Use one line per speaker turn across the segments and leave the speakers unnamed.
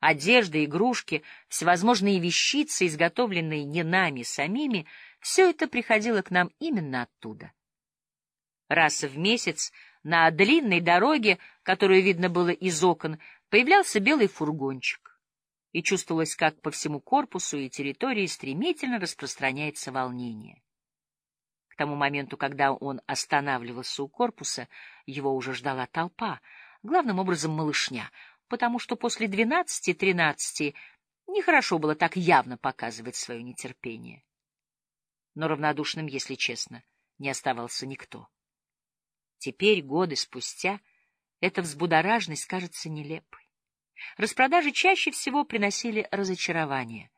Одежда, игрушки, всевозможные вещицы, изготовленные не нами самими, все это приходило к нам именно оттуда. Раз в месяц на длинной дороге, которую видно было из окон, появлялся белый фургончик, и чувствовалось, как по всему корпусу и территории стремительно распространяется волнение. К тому моменту, когда он останавливался у корпуса, его уже ждала толпа, главным образом малышня, потому что после двенадцати-тринадцати нехорошо было так явно показывать свое нетерпение. Но равнодушным, если честно, не оставался никто. Теперь, годы спустя, эта взбудораженность кажется нелепой. Распродажи чаще всего приносили разочарование.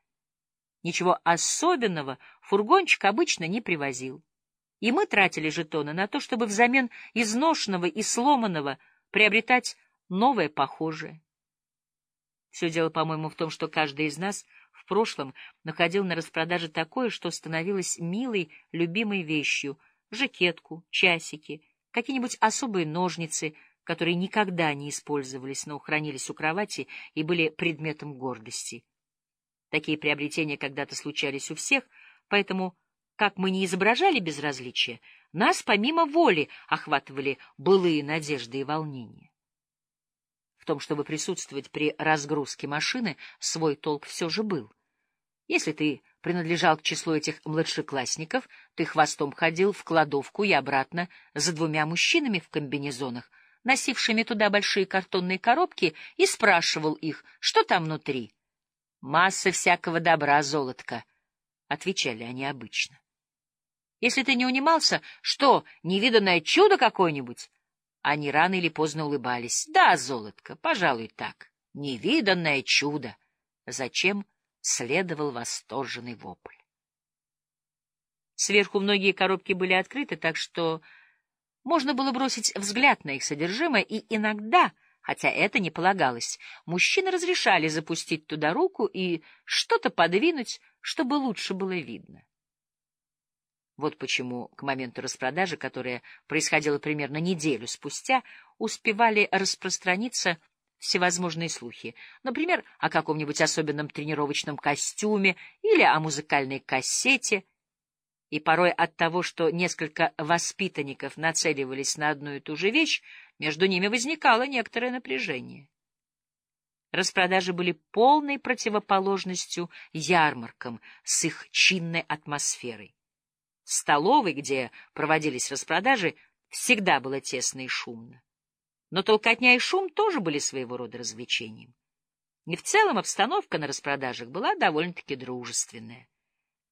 Ничего особенного фургончик обычно не привозил. И мы тратили жетоны на то, чтобы взамен изношенного и сломанного приобретать новое похожее. Все дело, по-моему, в том, что каждый из нас в прошлом находил на распродаже такое, что становилось милой, любимой вещью — жакетку, часики — какие-нибудь особые ножницы, которые никогда не использовались, но хранились у кровати и были предметом гордости. Такие приобретения когда-то случались у всех, поэтому, как мы не изображали безразличия, нас помимо воли охватывали былые надежды и волнения. В том, чтобы присутствовать при разгрузке машины, свой толк все же был. Если ты принадлежал к числу этих младшеклассников, ты хвостом ходил в кладовку и обратно за двумя мужчинами в комбинезонах, носившими туда большие картонные коробки, и спрашивал их, что там внутри. «Масса всякого добра, золотко», — отвечали они обычно. Если ты не унимался, что, невиданное чудо какое-нибудь? Они рано или поздно улыбались. Да, золотко, пожалуй, так. Невиданное чудо. Зачем? следовал восторженный вопль. Сверху многие коробки были открыты, так что можно было бросить взгляд на их содержимое, и иногда, хотя это не полагалось, мужчины разрешали запустить туда руку и что-то подвинуть, чтобы лучше было видно. Вот почему к моменту распродажи, которая происходила примерно неделю спустя, успевали распространиться всевозможные слухи, например, о каком-нибудь особенном тренировочном костюме или о музыкальной кассете, и порой от того, что несколько воспитанников нацеливались на одну и ту же вещь, между ними возникало некоторое напряжение. Распродажи были полной противоположностью ярмаркам с их чинной атмосферой. В столовой, где проводились распродажи, всегда было тесно и шумно. Но толкотня и шум тоже были своего рода развлечением. И в целом обстановка на распродажах была довольно-таки дружественная.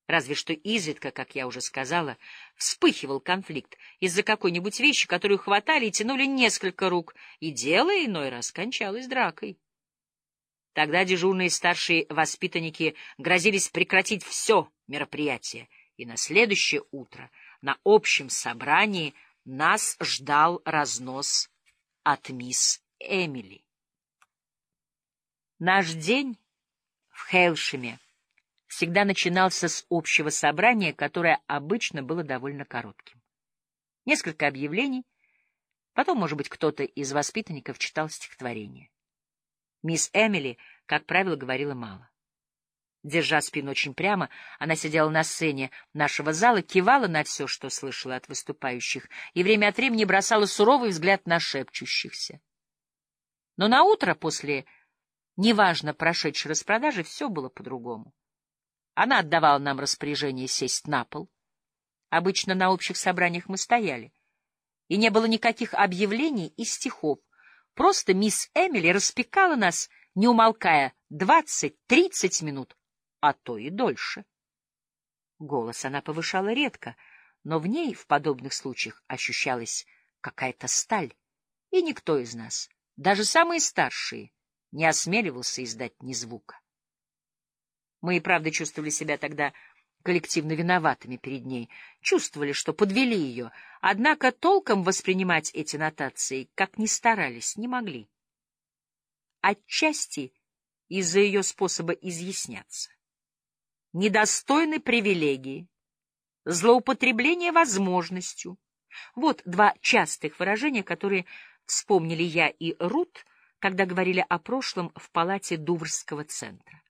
Разве что изредка, как я уже сказала, вспыхивал конфликт из-за какой-нибудь вещи, которую хватали и тянули несколько рук, и дело иной раз кончалось дракой. Тогда дежурные старшие воспитанники грозились прекратить все мероприятие, и на следующее утро на общем собрании нас ждал разнос от мисс Эмили. Наш день в Хейлшеме всегда начинался с общего собрания, которое обычно было довольно коротким. Несколько объявлений, потом, может быть, кто-то из воспитанников читал стихотворение. Мисс Эмили, как правило, говорила мало. Держа спину очень прямо, она сидела на сцене нашего зала, кивала на все, что слышала от выступающих, и время от времени бросала суровый взгляд на шепчущихся. Но на утро после неважно прошедшей распродажи все было по-другому. Она отдавала нам распоряжение сесть на пол. Обычно на общих собраниях мы стояли. И не было никаких объявлений и стихов. Просто мисс Эмили распекала нас, не умолкая, двадцать-тридцать минут, а то и дольше. Голос она повышала редко, но в ней в подобных случаях ощущалась какая-то сталь, и никто из нас, даже самые старшие, не осмеливался издать ни звука. Мы и правда чувствовали себя тогда коллективно виноватыми перед ней, чувствовали, что подвели ее, однако толком воспринимать эти нотации, как ни старались, не могли. Отчасти из-за ее способа изъясняться недостойны привилегии, злоупотребление возможностью. Вот два частых выражения, которые вспомнили я и Рут, когда говорили о прошлом в палате Дуврского центра.